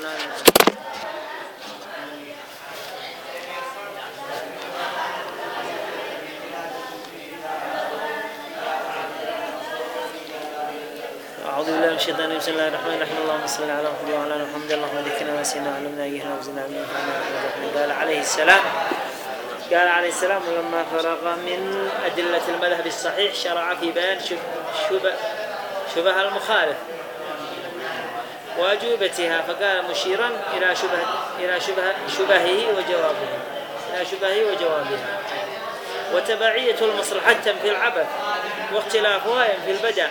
أعوذ بالله من الشيطان الرجيم. بسم الله الرحمن الرحيم. اللهم صل على محمد وعلى محمد. اللهم ذكرنا ما سيدنا وعلمنا أيهنا وزدنا قال عليه السلام قال عليه السلام ولما فرغ من أدلة المذهب الصحيح شرع في بيان شبه, شبه المخالف. وأجوبتها فقال مشيرا إلى شبه إلى شبه شبهه وجوابه. إلى شبهه وجوابها وتبعية المصلحة في العبث واختلافها في البدع.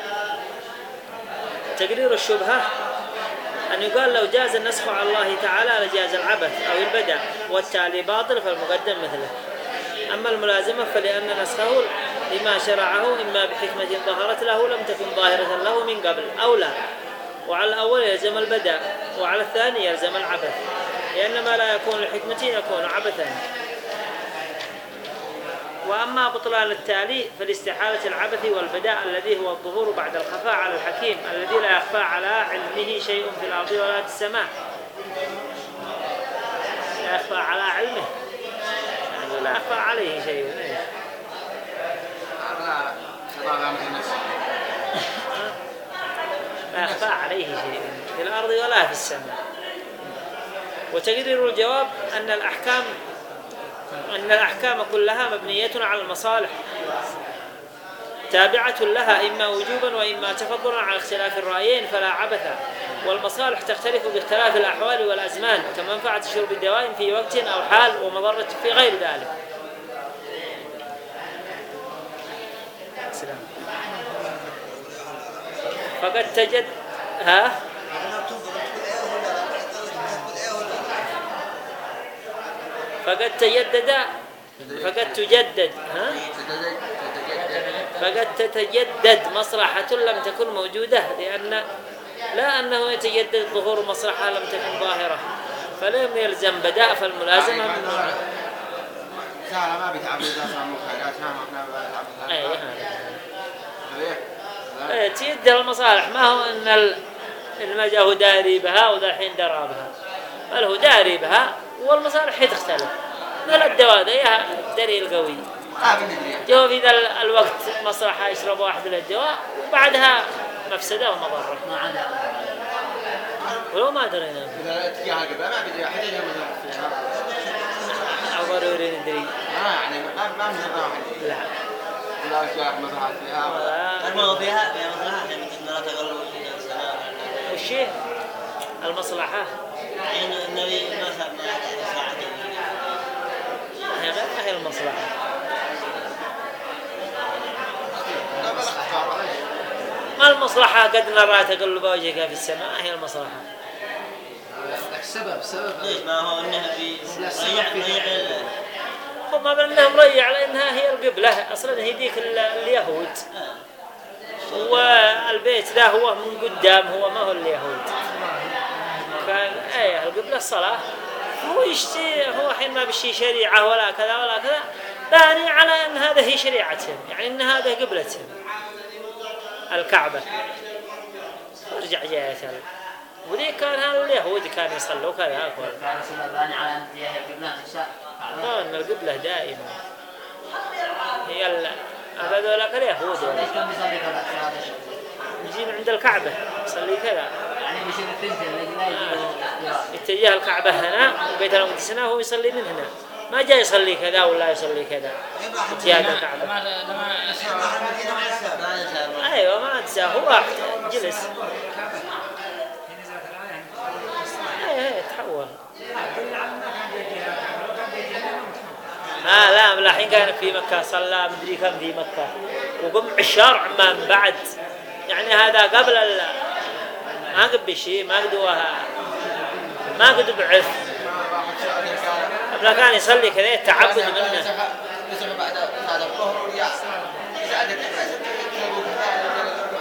تقرير الشبهة أن يقال لو جاز النسخ على الله تعالى لجاز العبث أو البدع والتالي باطل فالمقدم مثله. أما الملازمة فلأن نسخه لما شرعه إما بحكمة ظهرت له لم تكن ظاهرة له من قبل أو لا. وعلى الأول يلزم البدع وعلى الثاني يلزم العبث لأن ما لا يكون لحكمة يكون عبثا وأما بطلان التالي فلاستحالة العبث والبداء الذي هو الظهور بعد الخفاء على الحكيم الذي لا يخفى على علمه شيء في الأرض ولا في السماء لا يخفى على علمه يعني لا يخفى عليه شيء لا يخفى عليه شيء في الأرض ولا في السماء. وتقرير الجواب أن الأحكام أن الأحكام كلها مبنية على المصالح. تابعة لها إما وجوبا وإما تفضلا على اختلاف الرأيين فلا عبث. والمصالح تختلف باختلاف الأحوال والأزمان كمنفعة شرب الدواء في وقت أو حال ومضرة في غير ذلك. سلام. فقد تجد ها؟ فقد تجدد فقد تجدد ها؟ فقد تتجدد مصلحة لم تكن موجودة لأن لا أنه يتجدد ظهور مصلحة لم تكن ظاهرة فلم يلزم بداء فالملازمة من ما بيتعب إذا صار مخرجات ما إحنا بنتعب أي هذا أي تيد المصالح. ما هو أن ال- المجا هو داري بها وذا الحين درى بها. بل هو داري بها والمصالح هي تختلف مثل الدواء ذا يا دري القوي جو في ذا الوقت مصلحة يشرب واحد له الدواء وبعدها مفسدة ومضرة ما عدا ولو ما درينا. إذا اتجاه قبل ما بيدري أحد فيها أو ضروري ندري ما يعني ما ما من لا. لا فيها فيها؟ فيها مصلحة مثل لا تغلوا في السماء وش هي؟ المصلحة. يعني النبي ما ما ساعة هي غير ما هي المصلحة. ما المصلحة؟ قد نرى تقلب وجهك في السماء هي المصلحة. السبب سبب. ليش؟ ما هو انه في ريع ريع ال- هم بأنها مريع لأنها هي القبلة. أصلا هي ديك ال- اليهود. والبيت ذا هو من قدام هو ما هو اليهود كان إيه القبلة الصلاة هو يشتي هو حين ما بشي شريعة ولا كذا ولا كذا باني على أن هذا هي شريعتهم يعني أن هذا قبلتهم. الكعبة. ارجع جاية. وذي كان هذا اليهود كانوا يصلوا كذا. أقول الله باني على أن قبلها العشاء آه، أن القبلة دائما هي ال... هذول اليهود ليش كان بيصلي كذا هذا الشيء؟ يجي من عند الكعبة يصلي كذا يعني بيصير يتجه الكعبة هنا وبيت المقدس هنا وهو يصلي من هنا. ما جاء يصلي كذا ولا يصلي كذا. اتجاه الكعبة. أيوه ما انسى هو جلس إيه إيه تحول آه لا لا الحين كان في مكة صلى مدري كم في مكة. وقم الشرع من بعد. يعني هذا قبل ال... ما قد شيء ما قد وها ما قد بعث. قبل كان يصلي كذا تعبد منه.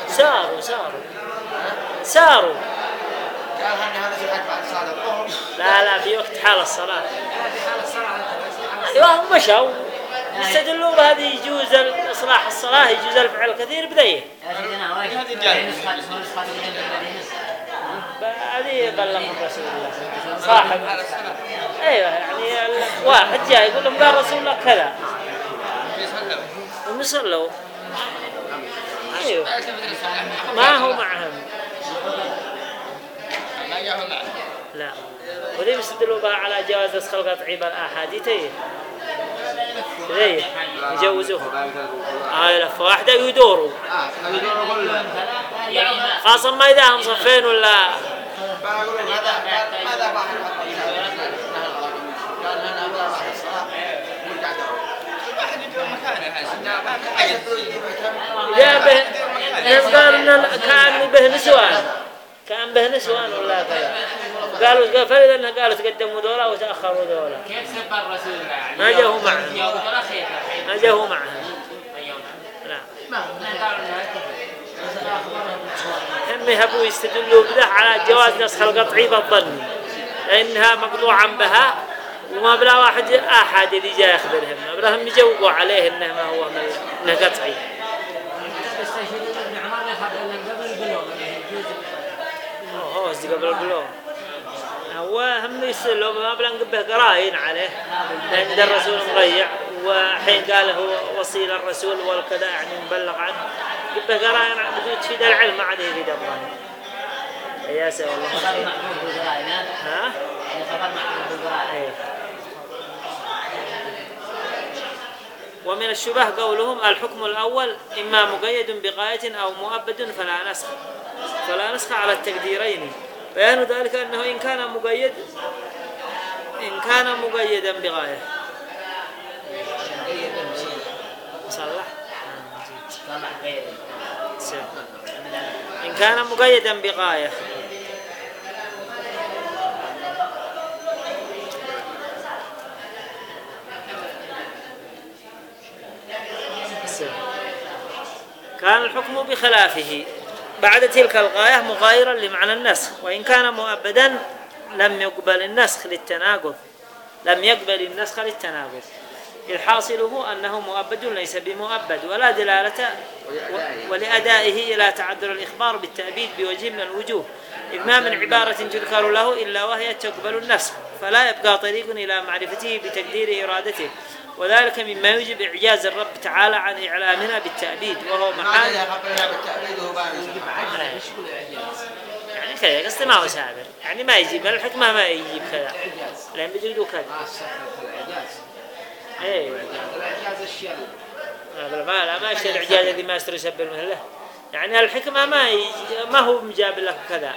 ساروا ساروا. ساروا. لا لا في وقت حال الصلاة. أيوه مشوا. يستدلون بهذه يجوز اصلاح الصلاة يجوز الفعل كثير بذيه يا سيدنا وين؟ هذه بلغهم رسول الله. صاحب. أيوه يعني واحد جاي يقول لهم قال رسول الله كذا. هم يصلوا. أيوه. ما هو معهم. لا. وذي بيستدلوا بها على جواز نسخ القطعي بالآحاديث ذي يجوزوها هاي لفة واحدة ويدوروا يعني ما إذا هم صفين ولا إذا به كان به نسوان. كان به نسوان ولا كذا قالوا قال؟ فإذا إنها قالوا تقدموا دولة وتأخروا دولة كيف سب الرسول يعني؟ ما جاءوا معه. جاءوا الحين. ما جاءوا معها. لا. ما هم يهبوا يستدلوا بذا على جواز نسخ القطعي بالظن. لأنها مقطوعا بها وما بلا واحد أحد اللي جاي يخبرهم. ما بلاهم يجاوبوا عليه إنه ما هو من قطعي. لهم قبل البلوغ يعني هو قبل البلوغ. هو هم يستدلوا ما بلا نقبه قراين عليه. لأن الرسول مضيع. وحين قال هو وصيل الرسول والكذا يعني مبلغ عنه. قبه قراين عنه تفيد العلم ما عاد يفيد الظن يا سي والله. خبر محفوظ بالقرائن ها؟ خبر محفوظ بالقرائن أيه. ومن الشبه قولهم الحكم الأول إما مقيد بغاية أو مؤبد فلا نسخ. فلا نسخ على التقديرين. بيان ذلك أنه إن كان مقيد إن كان مقيدا بغاية. إن كان مقيدا بغاية. كان الحكم بخلافه بعد تلك الغاية مغايرا لمعنى النسخ وإن كان مؤبدا لم يقبل النسخ للتناقض لم يقبل النسخ للتناقض. إذ حاصله أنه مؤبد ليس بمؤبد ولا دلالة ولأدائه إلى تعذر الإخبار بالتأبيد بوجه من الوجوه. إذ ما من عبارة تذكر له إلا وهي تقبل النسخ فلا يبقى طريق إلى معرفته بتقدير إرادته. وذلك مما يوجب إعجاز الرب تعالى عن إعلامنا بالتأبيد وهو محال يعني كذا قصدي ما هو سابر يعني ما يجيب الحكمة ما يجيب كذا. لأن بيجيبوا كذا. الإعجاز الشيء هذا ما لا ما يشتري الإعجاز الذي ما يشتري يسبر مثله يعني الحكمة ما ما هو مجاب لك كذا.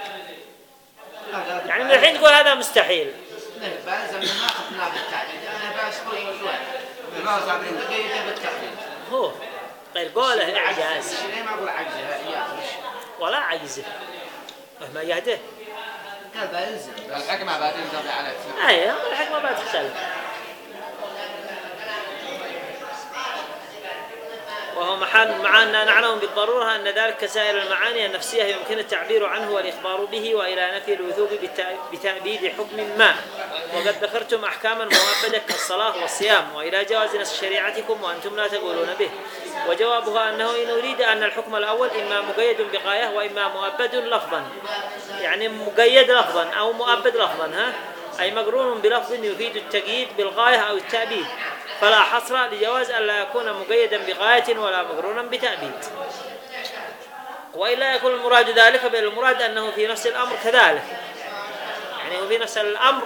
يعني من الحين تقول هذا مستحيل. بس شوي ما هو غير قوله إعجاز. ليه ما أقول عجزها ولا عجزه ما يهده قال بلزم الحكمة بعدين ترجع على أيوه الحكمة وهو محال مع أن نعلم بالضرورة أن ذلك كسائر المعاني النفسية يمكن التعبير عنه والإخبار به وإلى نفي الوثوق بتأبيد حكم ما. وقد ذكرتم أحكاما مؤبدة كالصلاة والصيام وإلى جواز نسخ شريعتكم وأنتم لا تقولون به. وجوابها أنه إن أريد أن الحكم الأول إما مقيد بغاية وإما مؤبد لفظا. يعني مقيد لفظا أو مؤبد لفظا ها؟ أي مقرون بلفظ يفيد التقييد بالغاية أو التأبيد. فلا حصر لجواز أن لا يكون مقيدا بغاية ولا مقرونا بتأبيد. وإلا يكون المراد ذلك بل المراد أنه في نفس الأمر كذلك. يعني هو في نفس الأمر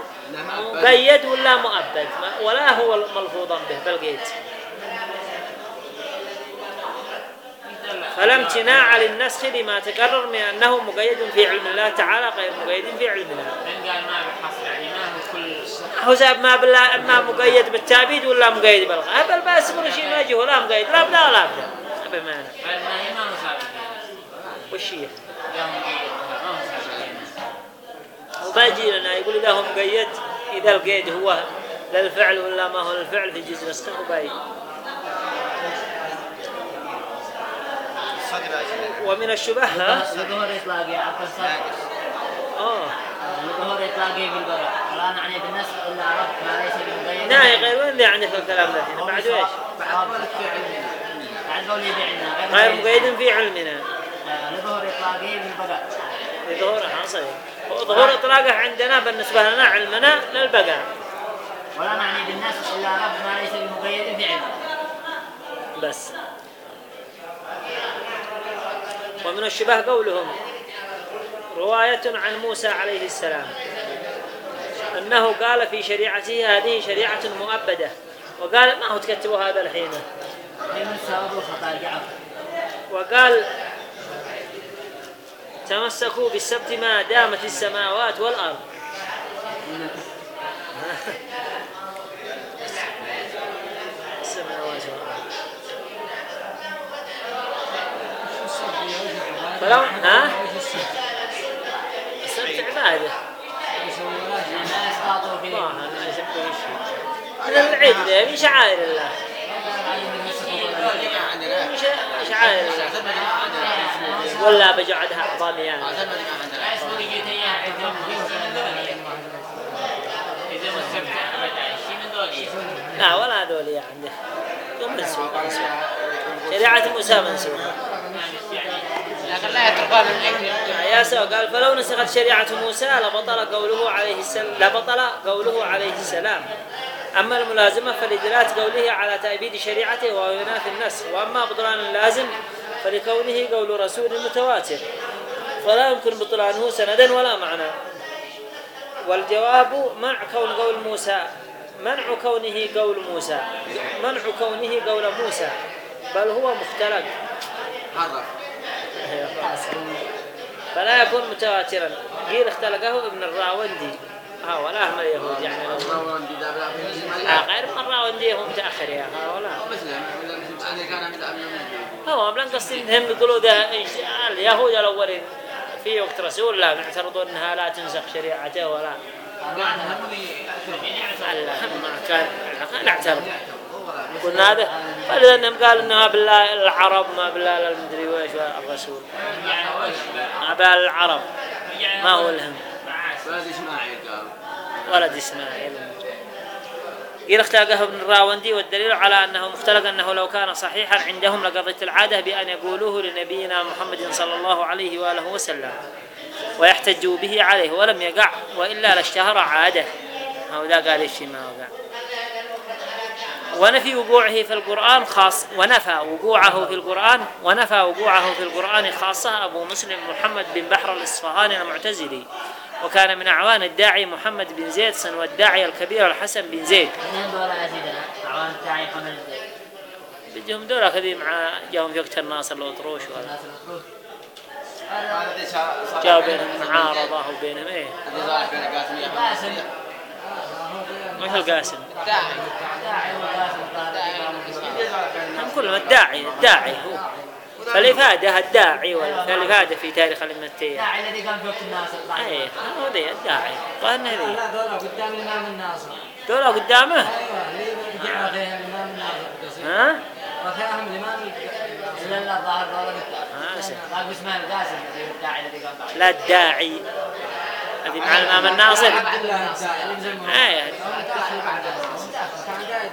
مقيد ولا مؤبد. ولا هو ملفوظا به بل قيد. فلا امتناع للنسخ لما تكرر من أنه مقيد في علم الله تعالى غير مقيد في علمنا من قال ما بحصر يعني سبب ما بالله اما مقيد بالتعبيد ولا مقيد بالغاء بل بس يقول شيء ما يجي ولا مقيد. لا بلا ولا بلا. بمعنى. وش هي وباجي لنا. يقول إذا هو مقيد إذا القيد هو للفعل ولا ما هو للفعل في جزء نسخه وباي ومن الشبه ها؟ لظهور إطلاقه عفوا آه. لظهور إطلاقه بالبراء ولا نعني بالنسخ إلا رفع ما ليس بمبين. ناهي غير وين يعني في الكلام ذا هنا بعد إيش؟ بعد قولي بعنا غير مقيد في علمنا. لظهور إطلاقه بالبراء لظهور حاصل ظهور إطلاقه عندنا بالنسبة لنا علمنا للبقاء. ولا نعني بالناس إلا رب ما ليس بمقيد بعلم بس. ومن الشبه قولهم رواية عن موسى عليه السلام. أنه قال في شريعته هذه شريعة مؤبدة. وقال ما هو تكتبوا هذا الحين؟ وقال تمسكوا بالسبت ما دامت السماوات والأرض. السماوات والأرض. فلو ها؟ السبت عبادة ما يسقطوا في الله ما يسبه من العيد من شعائر الله من شع- شعائر الله ولا بجعدها أعظام يعني لا ولا هذول يعني. يوم منسوخ. شريعة موسى. منسوخة لكن لا يتركها من يا سوا قال فلو نسخت شريعة موسى لبطل قوله عليه السلام. لبطل قوله عليه السلام. أما الملازمة فلدلالة قوله على تأبيد شريعته وهو ينافي النسخ وأما بطلان اللازم فلكونه قول رسول متواتر. فلا يمكن بطلانه سندا ولا معنى. والجواب منع كون قول موسى منع كونه قول موسى منع كونه قول موسى بل هو مختلق. حرف فلا يكون متواترا. قيل اختلقه ابن الراوندي. هؤلاء هم اليهود يعني. آه، غير من الراوندي هو متأخر يا هؤلاء هو بلان قصدي انهم يقولوا ده اليهود الاولين في وقت رسول الله يعترضون إنها لا تنسخ شريعته ولا. ما كان نعترض. قلنا هذا. فلأنهم قالوا انها بالله العرب ما بالله المدري ويش الرسول. ما بال العرب. ما هو لهم ولد اسماعيل قيل اختلقه ابن الراوندي والدليل على أنه مختلق أنه لو كان صحيحا عندهم لقضت العادة بأن يقولوه لنبينا محمد صلى الله عليه وآله وسلم ويحتجوا به عليه ولم يقع وإلا لاشتهر عادة. هو ذا قال الشيء ما وقع؟ ونفي وقوعه في القرآن خاص ونفى وقوعه في القرآن ونفى وقوعه في القرآن خاصة أبو مسلم محمد بن بحر الإصفهاني المعتزلي. وكان من أعوان الداعي محمد بن زيد سن والداعي الكبير الحسن بن زيد. اثنين دول يا سيدنا أعوان التاعي قبل بدهم دول كذي مع جاهم في وقت الناصر الأطروش ولا. جاء بينهم معارضة وبينهم إيه. قاسم. مثل قاسم. داعي. وقاسم طارق هم كلهم الداعي الداعي هو. فالإفادة الداعي والإفادة في تاريخ الأمتية داعي الذي كان في وقت الناصر إيه هو ذي الداعي. ظاهر ذي لا دولة قدام الإمام الناصر. دولة قدامه؟ أيوة اللي رجع أخيها الإمام الناصر ها؟ أخيهم الإمام إلا لا ظاهر دولة آه، سهل. قال اسمه القاسم الداعي الذي بعد لا الداعي هذه مع الإمام الناصر. الله الداعي إيه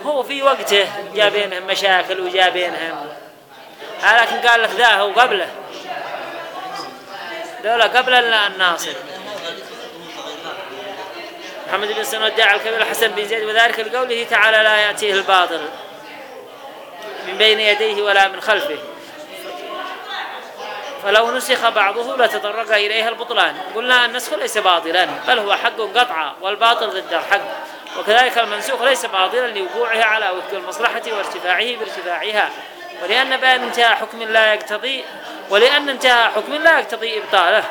هو في وقته جا بينهم مشاكل وجا بينهم. آه، لكن قال لك ذا هو قبله. دولة قبل الناصر. محمد بن سنة الداعي الكبير الحسن بن زيد وذلك لقوله تعالى لا يأتيه الباطل من بين يديه ولا من خلفه. فلو نسخ بعضه لتطرق إليها البطلان. قلنا النسخ ليس باطلا بل هو حق قطعا والباطل ضد الحق. وكذلك المنسوخ ليس باطلا لوقوعه على وفق المصلحة وارتفاعه بارتفاعها ولأن بيان انتهاء حكم لا يقتضي ولأن انتهاء حكم لا يقتضي إبطاله.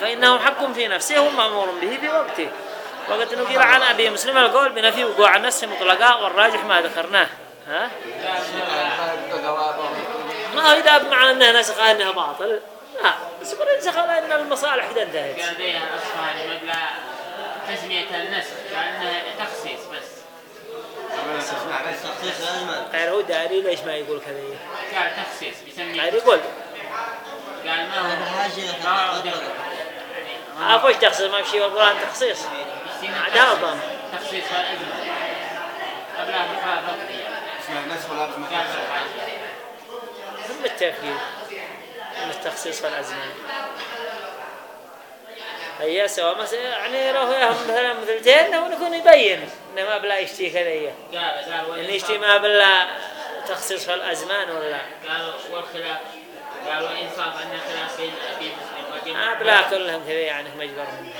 فإنه حق في نفسه ومأمور به في وقته. وقد نقل عن أبي مسلم القول بنفي وقوع النسخ مطلقا والراجح ما ذكرناه. ها؟ ما هو إذا بمعنى أنها نسخ أنها باطل؟ لا. بس نسخ لأن المصالح قد انتهت. قال بها مبلغ تسمية النسخ كأنها تخصيص بس. غير هو داري ليش ما يقول كذا قال تخصيص بيسميه غير يقول قال ما هو ما يعني أخوش تخصيص ما بشي والقرآن تخصيص ضم تخصيص والإذن قبلها قال هم التأكيد من التخصيص والأزمان هي سوا مس يعني لو هي مثلا مثلتين هو يكون يبين انه ما بلا قال وإن ان يشتي ما بلا تخصيص في الازمان ولا؟ قالوا والخلاف قالوا إنصاف أن الخلاف بين أبي مسلم ما بلا كلهم كذا يعني مجبر منه.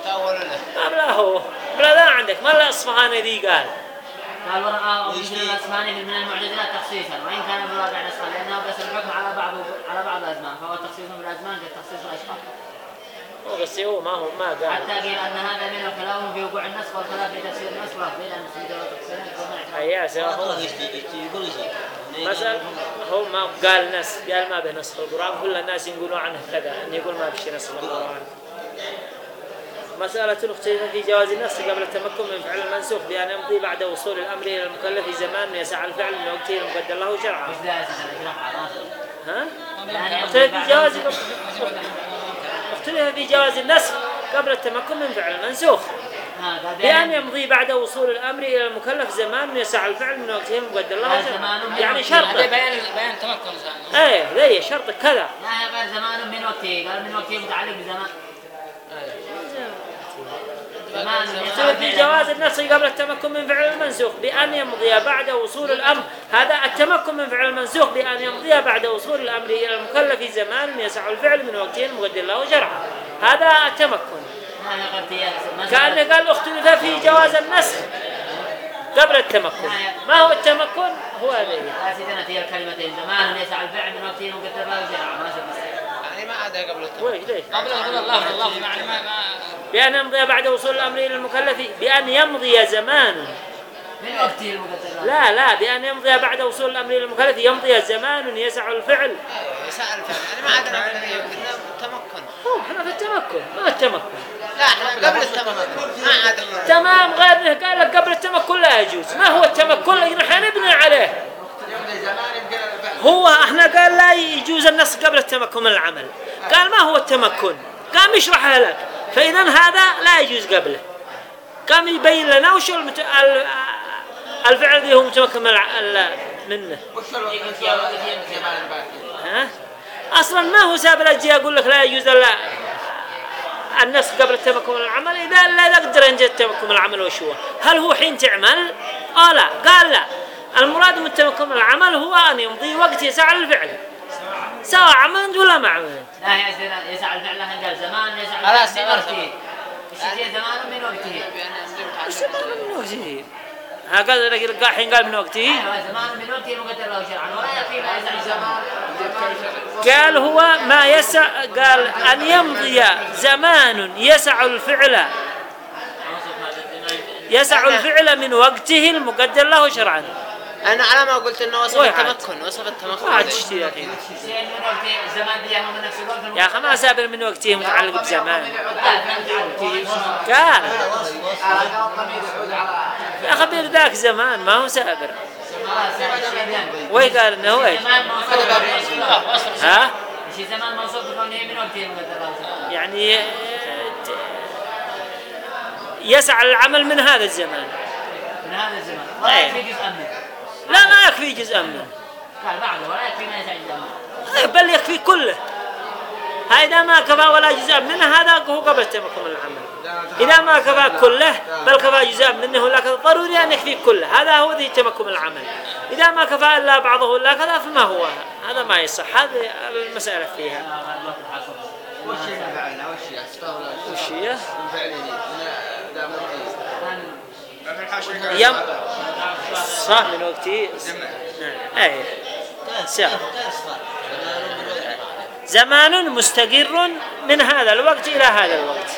يتأول له ما بلا هو. بلا ذا عندك. ما لا اصفهاني ذي قال. قال ورأى الأسماني من المعتزلة تخصيصا. وإن كان بالواقع نسخا لأنه بس الحكم على بعض على بعض الأزمان. فهو تخصيص بالأزمان كتخصيص الأشخاص هو بس هو ما هو ما قال. حتى قيل أن هذا من الخلاف في وقوع النسخ والخلاف في تفسير النسخ وأخذ أن يكون هيا سوا هو مثلا هو ما قال ناس قال ما به نسخ القرآن. كل الناس يقولوا عنه كذا أن يقول ما بشي نسخ القرآن. مسألة اختلف في جواز النسخ قبل التمكن من فعل المنسوخ بأن يمضي بعد وصول الأمر إلى المكلف زمان يسعى الفعل من وقته المقدر له شرعا. ها؟ يعني اختلف في جواز اختلف في جواز النسخ قبل التمكن من فعل المنسوخ بأن يمضي بعد وصول الأمر إلى المكلف زمان يسعى الفعل من وقته المقدر له هذا شرعا زمان يعني من شرط هذا بيان بيان تمكن زمان. إيه ذي شرط كذا. لا غير زمان من وقته قال من وقته متعلق بزمان. يختلف في جواز النسخ قبل التمكن من فعل المنسوخ بأن يمضي بعد وصول الأمر. هذا التمكن من فعل المنسوخ بأن يمضي بعد وصول الأمر. إلى المكلف زمان يسع الفعل من وقته المقدر له شرعا هذا التمكن. كأنه قال اختلف في جواز النسخ قبل التمكن. ما هو التمكن؟ هو هذا. لا سيدنا هي الكلمتين زمان يسع الفعل من وقته مقدر له شرعا ما شاء الله يعني ما عاد قبل التمكن. وين ليش قبل قبل الله. الله يعني ما ما بأن يمضي بعد وصول الأمر إلى المكلف بأن يمضي زمان. من وقته لا لا بأن يمضي بعد وصول الأمر إلى المكلف يمضي زمان يسع الفعل. يسأل الفعل. يعني ما عاد قلنا تمكن هو إحنا في التمكن ما التمكن. لا إحنا قبل التمكن. ما عاد تمام غير قال لك قبل التمكن لا يجوز. ما هو التمكن اللي نحن نبني عليه؟ هو إحنا قال لا يجوز النص قبل التمكن من العمل. قال ما هو التمكن؟ قام يشرحها لك. فإذا هذا لا يجوز قبله. قام يبين لنا وش المت... ال- الفعل اللي هو متمكن من منه. ها؟ أصلا ما هو ساب الاجي أقول لك لا يجوز إلا النص قبل التمكن من العمل. إذا لا يقدر أن التمكن من العمل وش هو؟ هل هو حين تعمل؟ آه لا. قال لا. المراد من التمكن من العمل هو أن يمضي وقت يسع الفعل سواء عملت ولا ما عملت لا يا يسع الفعل قال زمان يسع خلاص، الفعل من خلاص. وقته الشيء زمان من وقته معنى من وقته ها قال لك الحين قال من وقته. أيوه زمان من وقته مقدر له شرعا. ولا يكفي ما يسع الزمان قال هو ما يسع قال أن يمضي زمان يسع الفعل. يسع الفعل من وقته المقدر له شرعا. أنا على ما قلت إنه وصف؟ التمكن وصف التمكن. ما عاد تشتري الحين يا أخي ما سابر من وقته متعلق بزمان. قال يا أخي بير ذاك زمان ما هو سابر وي قال إنه موصوف ها؟ يعني يسع العمل من هذا الزمان. من هذا الزمان. إيه. يكفي جزءا منه لا ما يكفي جزءا منه قال بعده ولا يكفي ما يسع الزمان إيه، بل يكفي كله هذا ما كفى ولا جزء منه هذا هو قبل التمكن من العمل إذا ما كفى كله بل كفى جزء منه لكن ضروري أن يكفي كله هذا هو ذي التمكن من العمل إذا ما كفى إلا بعضه ولا كذا فما هو هذا ما يصح هذه المسألة فيها وش فعلنا وش استغفر وش هي؟ من فعله لا يم صح. من وقتي صح زمان مستقر من هذا الوقت إلى هذا الوقت.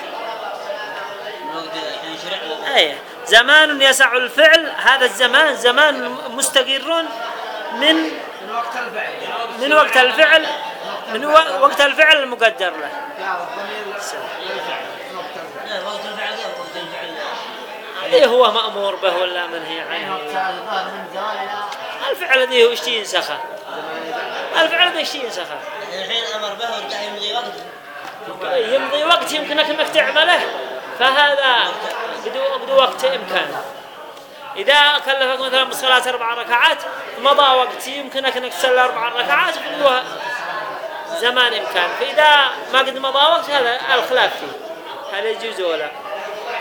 أي زمان يسع الفعل. هذا الزمان زمان مستقر من من وقت الفعل من وقت الفعل المقدر له. إيه هو مأمور به ولا منهي عنه؟ الفعل ذي هو إيش ينسخه. الفعل ذي إيش ينسخه. الحين أمر به ورجع يمضي وقت. يمضي وقت يمكنك إنك تعمله. فهذا بدو بدو وقت إمكان. إذا كلفك مثلا بالصلاة أربع ركعات مضى وقت يمكنك إنك تصلي أربع ركعات بدو زمان إمكان. فإذا ما قد مضى وقت هذا الخلاف فيه. هل يجوز ولا؟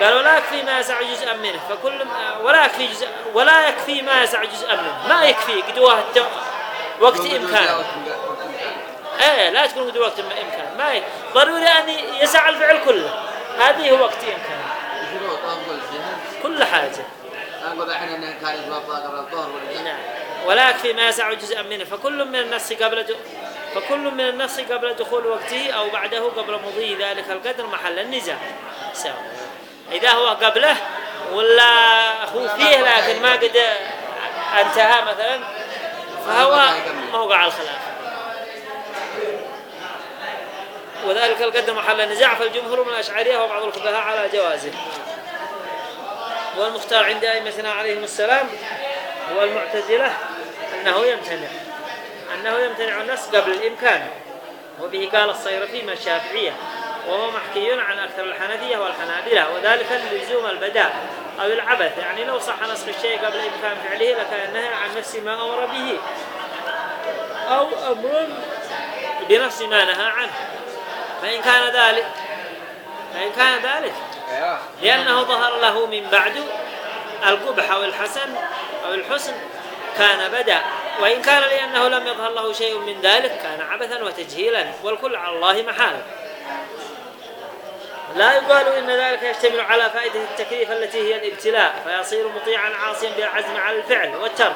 قال ولا يكفي ما يسع جزءا منه. فكل ولا يكفي جزء ولا يكفي ما يسع جزءا منه. ما يكفي الت- وقت إمكان إيه لا تكون قدوة وقت إمكان ما ي... ضروري أن يسع الفعل كله. هذه هو وقت إمكان شروط أقول فيها كل حاجة. أقول الحين أنه كان يتوضأ قبل الظهر ولا نعم. ولا يكفي ما يسع جزءا منه. فكل من النص قبل. فكل من النص قبل دخول وقته أو بعده قبل مضي ذلك القدر محل النزاع. سواء. إذا هو قبله ولا هو فيه لكن ما قد انتهى مثلا فهو موقع الخلاف. وذلك القدر محل النزاع فالجمهور من الأشعرية وبعض الفقهاء على جوازه. والمختار عند أئمتنا عليهم السلام هو المعتزلة أنه يمتنع. أنه يمتنع النص قبل الإمكان. وبه قال الصيرفي من الشافعية وهو محكي عن أكثر الحنفية والحنابلة وذلك لزوم البداء أو العبث. يعني لو صح نسخ الشيء قبل إمكان فعله لكان نهى عن نفس ما أمر به أو أمر بنفس ما نهى عنه. فإن كان ذلك فإن كان ذلك لأنه ظهر له من بعد القبح أو الحسن أو الحسن كان بدأ وإن كان لأنه لم يظهر له شيء من ذلك كان عبثا وتجهيلا والكل على الله محال. لا يقال إن ذلك يشتمل على فائدة التكليف التي هي الابتلاء فيصير مطيعا عاصيا بالعزم على الفعل والترك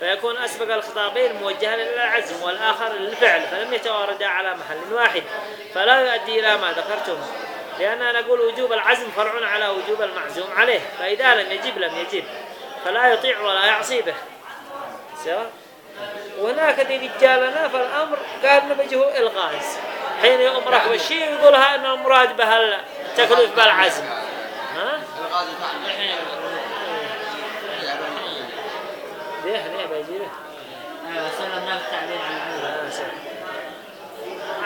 فيكون أسبق الخطابين موجها إلى العزم والآخر للفعل فلم يتواردا على محل واحد فلا يؤدي إلى ما ذكرتم لأننا نقول وجوب العزم فرع على وجوب المعزوم عليه فإذا لم يجب لم يجب فلا يطيع ولا يعصي به. سواء؟ وهناك ذي رجالنا فالأمر قال نبجه إلغاز. حين يأمرك بالشيء يقولها أن المراد به التكليف بالعزم ها؟ ليه ليه آه،.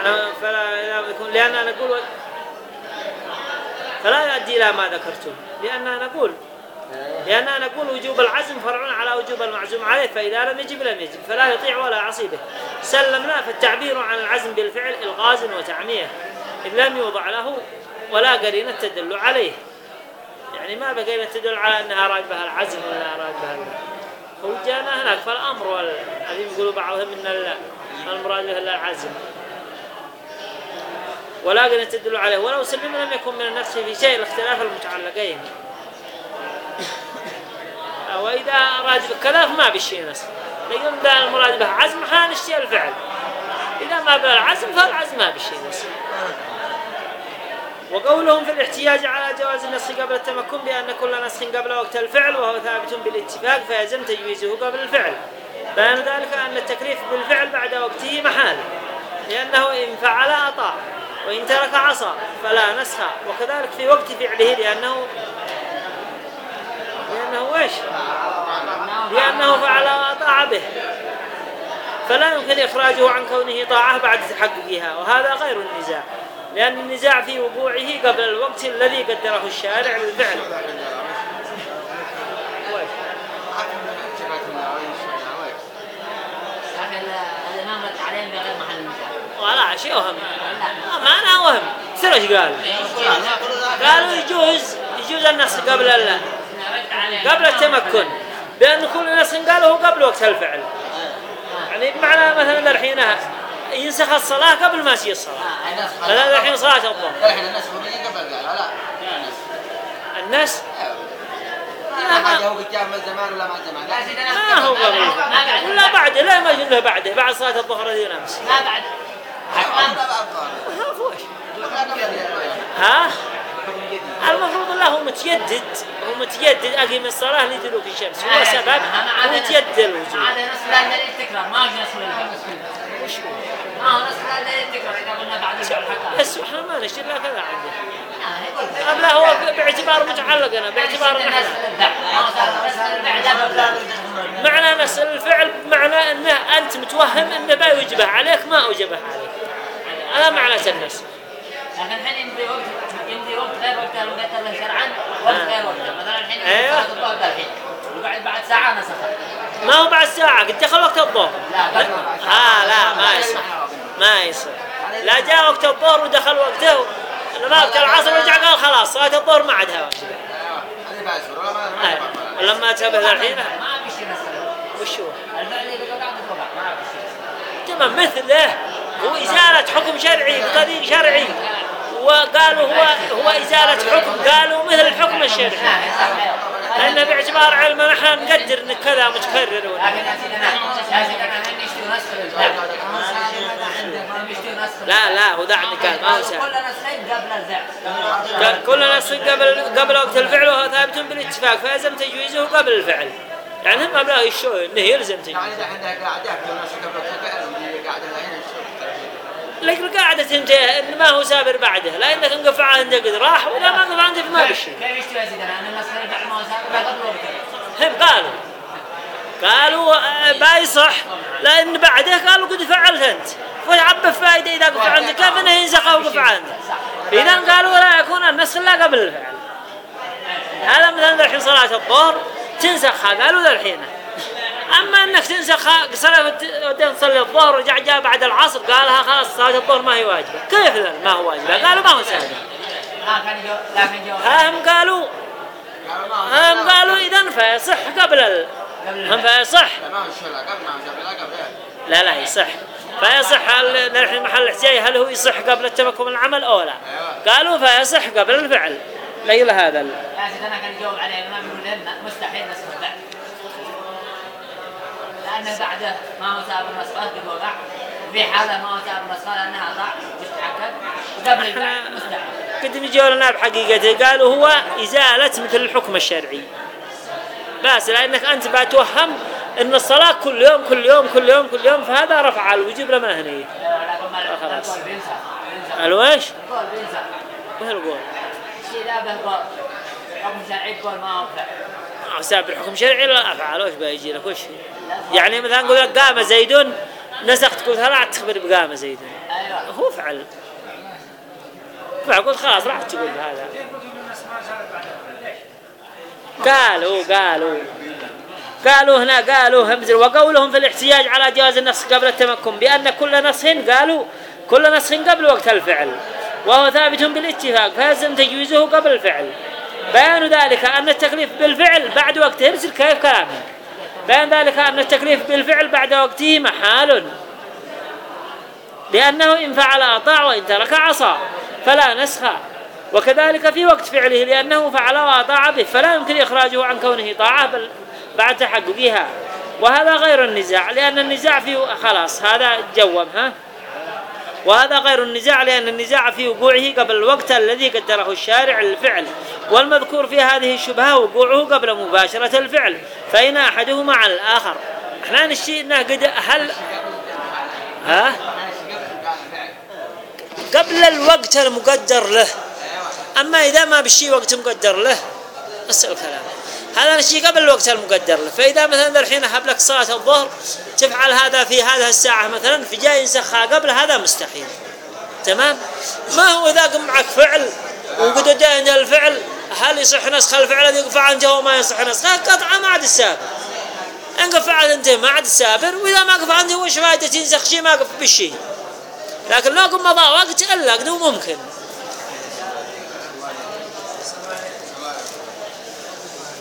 أنا فلا لا يكون لأننا نقول فلا يؤدي إلى ما ذكرتم. لأننا نقول لأننا نقول وجوب العزم فرع على وجوب المعزوم عليه فإذا لم يجب لم يجب فلا يطيع ولا يعصي به. سلمنا فالتعبير عن العزم بالفعل إلغاز وتعمية. إذ لم يوضع له ولا قرينة تدل عليه. يعني ما بقينا تدل على أنها أراد بها العزم ولا أراد بها هو جانا هناك فالأمر والذي يقولوا بعضهم ال- المراد به العزم. ولا قرينة تدل عليه. ولو سلم لم يكن من النفس في شيء الاختلاف المتعلقين. وإذا أراد بالكلاف ما بشي نص لكن إذا المراد به عزم حانشتي الفعل. إذا ما بالعزم فالعزم ما بشي نص وقولهم في الاحتياج على جواز النسخ قبل التمكن بأن كل نسخ قبل وقت الفعل وهو ثابت بالاتفاق فيلزم تجويزه قبل الفعل. بيان ذلك أن التكليف بالفعل بعد وقته محال لأنه إن فعل أطاع وإن ترك عصى فلا نسخ. وكذلك في وقت فعله لأنه لأنه إيش؟ لأنه فعل وأطاع به فلا يمكن إخراجه عن كونه طاعة بعد تحققها وهذا غير النزاع. لأن النزاع في وقوعه قبل الوقت الذي قدره الشارع للفعل. ولا شيء وهم. ما أنا وهم سر إيش قال؟ قالوا يجوز يجوز النص قبل ال... قبل التمكن. بأن كل نص قاله قبل وقت الفعل. يعني بمعنى مثلا الحين ينسخ الصلاة قبل ما تجي الصلاة. مثلا الحين صلاة الظهر الحين الناس قبل قال لا الناس؟ ما هو من زمان ولا ما زمان. ما هو قبل. ولا بعده لا ما يجوز له بعده بعد صلاة الظهر ذي الأمس ما بعد ها فوش ها؟ المفروض الله هو متيدد هو متيدد أقيم الصلاة لدلوك الشمس هو سبب هو متيدد الوجود هذا نص التكرار ما هو نص للفعل ما هو نص لا دليل التكرار اذا قلنا بعد بس إحنا ما نشتري لا كذا عنده قبل هو باعتبار متعلق أنا باعتبار هو. معنى نفس الفعل بمعنى انه انت متوهم انه ما يوجبه عليك ما اوجبه عليك هذا معنى النص لكن الحين غير له شرعا غير مثلا الحين ده الحين وبعد بعد ساعة نسخ ما هو بعد ساعة. قد دخل وقت الظهر لا قبل ها لا ما يصير ما يصير لا جاء وقت الظهر ودخل وقته. لما وقت العصر رجع قال خلاص صلاة الظهر ما عادها. واجبة أيوه هذه بعد سورة ولا ما أي. ولما تبه الحين؟ ما في شيء وش هو؟ الفعل اللي ما في شيء. تمام مثله. هو إزالة حكم شرعي بطريق شرعي. وقالوا هو هو إزالة حكم. قالوا مثل الحكم الشرعي لأن بإعتبار علمنا نحن نقدر إن كذا متكرر لا لا هو قال ما هو سهل. كل نسخين قبل الفعل قال كل نص قبل قبل وقت الفعل وهو ثابت بالاتفاق فيلزم تجويزه قبل الفعل. يعني هم مبلغ الشو إنه يلزم تجويزه. يعني ده قاعدة في الناس قبل الفعل ودي قاعدة هنا لكن قاعدة تنتهي إن ما هو سابر بعده. لانك انقفع عنده قد راح ولا ما انقفع عنده ما بشي كيف يشتروا يا سيدنا ان النسخ الفعل ما هو قبل وقته هم قالوا. قالوا آه، بايصح لأن بعده قالوا قد فعلت أنت. فعب فائده إذا قفع عندك. كيف إنه ينسخ أو قفع عنده إذا قالوا لا يكون النسخ إلا قبل الفعل. هذا مثلا الحين صلاة الظهر. تنسخها قالوا ذا الحين. أما إنك تنسخها صلاه ودين تصلي الظهر ورجع جاء بعد العصر قالها خلاص صلاة الظهر ما هي واجبة. كيف ذا ما هو واجبة. قالوا ما هو جو هم قالوا هم قالوا إذا فيصح قبل ال... هم فيصح لا لا قبل لا لا يصح. فيصح هل الحين محل احتياج. هل هو يصح قبل التمكن من العمل أو لا؟ قالوا فيصح قبل الفعل. ليل هذا ال... يا سيدنا كان يجاوب عليه ما بيقول لنا مستحيل نسخ الفعل لأنه بعده ما هو سابق نسخه قد وقع وفي حالة ما هو سابق نسخه لأنها ضاع مستحكم وقبل الفعل مستحيل قد يجوا لنا بحقيقته قالوا هو إزالة مثل الحكم الشرعي. بس لأنك أنت بتوهم أن الصلاة كل يوم كل يوم كل يوم كل يوم فهذا رفع الوجوب لما هني. خلاص. بينسى. الويش القول ذا به قول حكم شرعي تقول ما هو سابر الحكم شرعي لا أفعل وش بيجي لك؟ وش؟ يعني مثلا نقول لك قام زيد نسخت قلت لا تخبر بقام زيد أيوه. هو فعل. فقلت خلاص راح تقول هذا. قالوا قالوا. قالوا هنا قالوا همزر وقولهم في الاحتجاج على جواز النسخ قبل التمكن بأن كل نسخ قالوا كل نسخ قبل وقت الفعل. وهو ثابت بالاتفاق فيلزم تجويزه قبل الفعل. بيان ذلك أن التكليف بالفعل بعد وقته ارسل كيف كلامه بيان ذلك أن التكليف بالفعل بعد وقته محال. لأنه إن فعل أطاع وإن ترك عصى فلا نسخ. وكذلك في وقت فعله لأنه فعل وأطاع به فلا يمكن إخراجه عن كونه طاعة بل بعد تحققها. وهذا غير النزاع لأن النزاع فيه خلاص هذا جوم ها؟ وهذا غير النزاع لأن النزاع في وقوعه قبل الوقت الذي قدره الشارع للفعل والمذكور في هذه الشبهة وقوعه قبل مباشرة الفعل فإن أحدهما على الآخر. إحنا نشي إنه قد هل ها؟ قبل الوقت المقدر له. أما إذا ما بشي وقت مقدر له نفس الكلام هذا الشيء قبل الوقت المقدر له. فإذا مثلا الحين هب لك صلاة الظهر تفعل هذا في هذه الساعة مثلا في جاي ينسخها قبل هذا مستحيل. تمام؟ ما هو إذا قم معك فعل؟ وقد دين الفعل هل يصح نسخ الفعل؟ الذي قفع أنت وما يصح نسخه قطعا ما عاد السابر إن قفعت أنت ما عاد السابر وإذا ما قفع أنت وش فائدة تنسخ شيء؟ ما قف بالشيء لكن لو قم مضى وقت قد ممكن.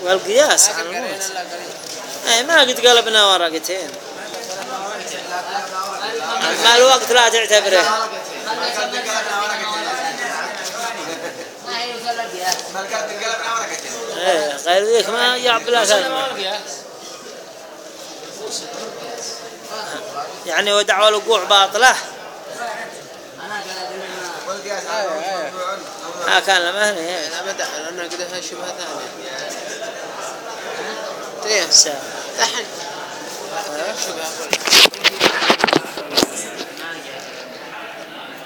والقياس على الموت. اي ما قد قلبنا ورقتين اما الوقت لا تعتبره. ما إيه غير ذيك ما يعب لا يعني ودعوى الوقوع باطلة. ما كان لما هني إيه. لا بدأ لأنه قد هاي شبهة ثانية تيه ساعة. دحين شبهة